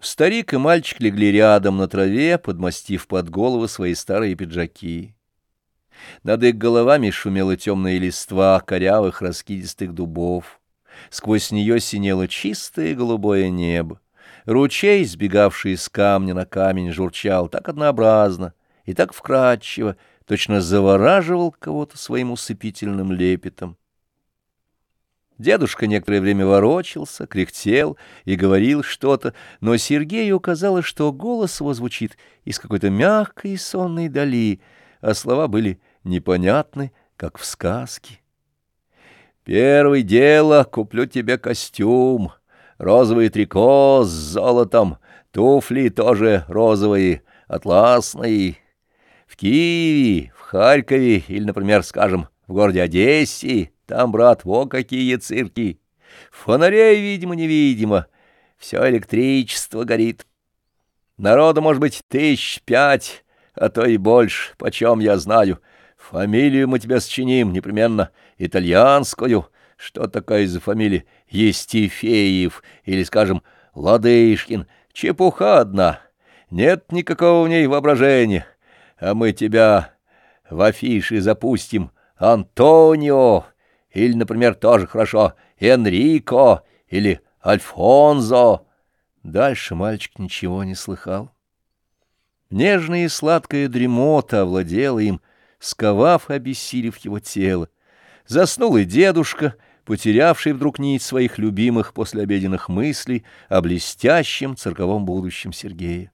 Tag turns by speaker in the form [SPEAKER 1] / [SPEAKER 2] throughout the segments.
[SPEAKER 1] Старик и мальчик легли рядом на траве, подмастив под головы свои старые пиджаки. Над их головами шумела темная листва корявых раскидистых дубов. Сквозь нее синело чистое голубое небо. Ручей, сбегавший из камня на камень, журчал так однообразно и так вкрадчиво, точно завораживал кого-то своим усыпительным лепетом. Дедушка некоторое время ворочался, кряхтел и говорил что-то, но Сергею казалось, что голос его звучит из какой-то мягкой сонной дали, а слова были непонятны, как в сказке. «Первое дело куплю тебе костюм, розовый трико с золотом, туфли тоже розовые, атласные. В Киеве, в Харькове или, например, скажем, в городе Одессе там, брат, во какие цирки! Фонарей, видимо-невидимо, все электричество горит. Народу, может быть, тысяч пять, а то и больше, почем я знаю. Фамилию мы тебя счиним, непременно, итальянскую. Что такая за фамилия? Естифеев или, скажем, Ладышкин. Чепуха одна. Нет никакого в ней воображения. А мы тебя в афиши запустим. Антонио! Или, например, тоже хорошо Энрико или Альфонзо. Дальше мальчик ничего не слыхал. Нежная и сладкая дремота овладела им, сковав и обессилив его тело. Заснул и дедушка, потерявший вдруг нить своих любимых послеобеденных мыслей о блестящем цирковом будущем Сергея.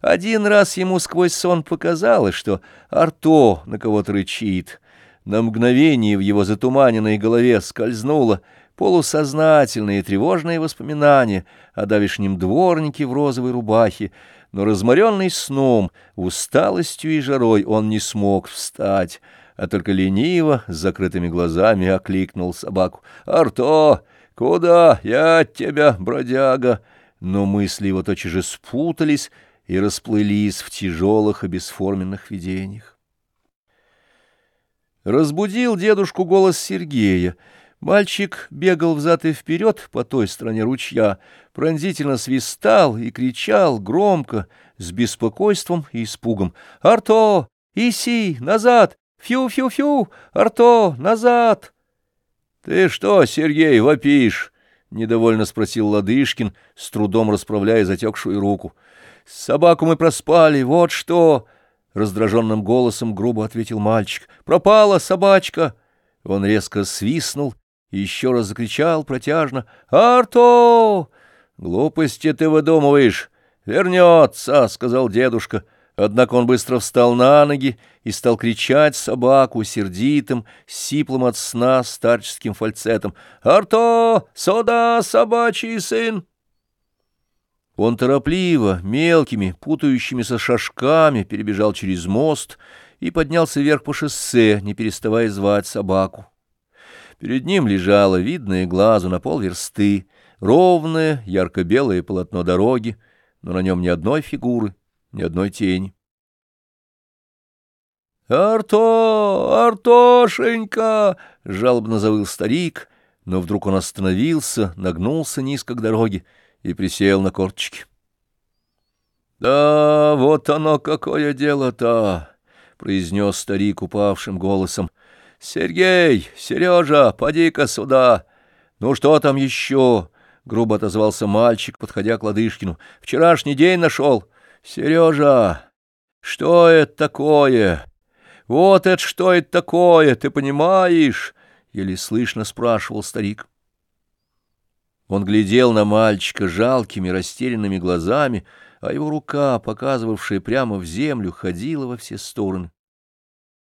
[SPEAKER 1] Один раз ему сквозь сон показалось, что Арто на кого-то рычит, на мгновение в его затуманенной голове скользнуло полусознательное и тревожное воспоминание о давешнем дворнике в розовой рубахе, но разморенный сном, усталостью и жарой он не смог встать, а только лениво с закрытыми глазами окликнул собаку. «Арто! Куда? Я от тебя, бродяга!» Но мысли его тотчас же спутались и расплылись в тяжелых и бесформенных видениях. Разбудил дедушку голос Сергея. Мальчик бегал взад и вперед по той стороне ручья, пронзительно свистал и кричал громко, с беспокойством и испугом. «Арто! Иси! Назад! Фью-фью-фью! Арто! Назад!» «Ты что, Сергей, вопишь?» — недовольно спросил Ладышкин, с трудом расправляя затекшую руку. «Собаку мы проспали, вот что!» Раздраженным голосом грубо ответил мальчик. «Пропала собачка!» Он резко свистнул и еще раз закричал протяжно. «Арто! Глупости ты выдумываешь! Вернется!» — сказал дедушка. Однако он быстро встал на ноги и стал кричать собаку сердитым, сиплым от сна старческим фальцетом. «Арто! Сюда, собачий сын!» Он торопливо, мелкими, путающимися шажками перебежал через мост и поднялся вверх по шоссе, не переставая звать собаку. Перед ним лежало, видное глазу на полверсты, ровное, ярко-белое полотно дороги, но на нем ни одной фигуры, ни одной тени. «Арто! Артошенька!» — жалобно завыл старик, но вдруг он остановился, нагнулся низко к дороге и присел на корточки. «Да, вот оно какое дело-то!» — произнес старик упавшим голосом. «Сергей, Сережа, поди-ка сюда! Ну что там еще?» — грубо отозвался мальчик, подходя к Ладышкину. «Вчерашний день нашел. Сережа, что это такое? Вот это что это такое, ты понимаешь?» — еле слышно спрашивал старик. Он глядел на мальчика жалкими растерянными глазами, а его рука, показывавшая прямо в землю, ходила во все стороны.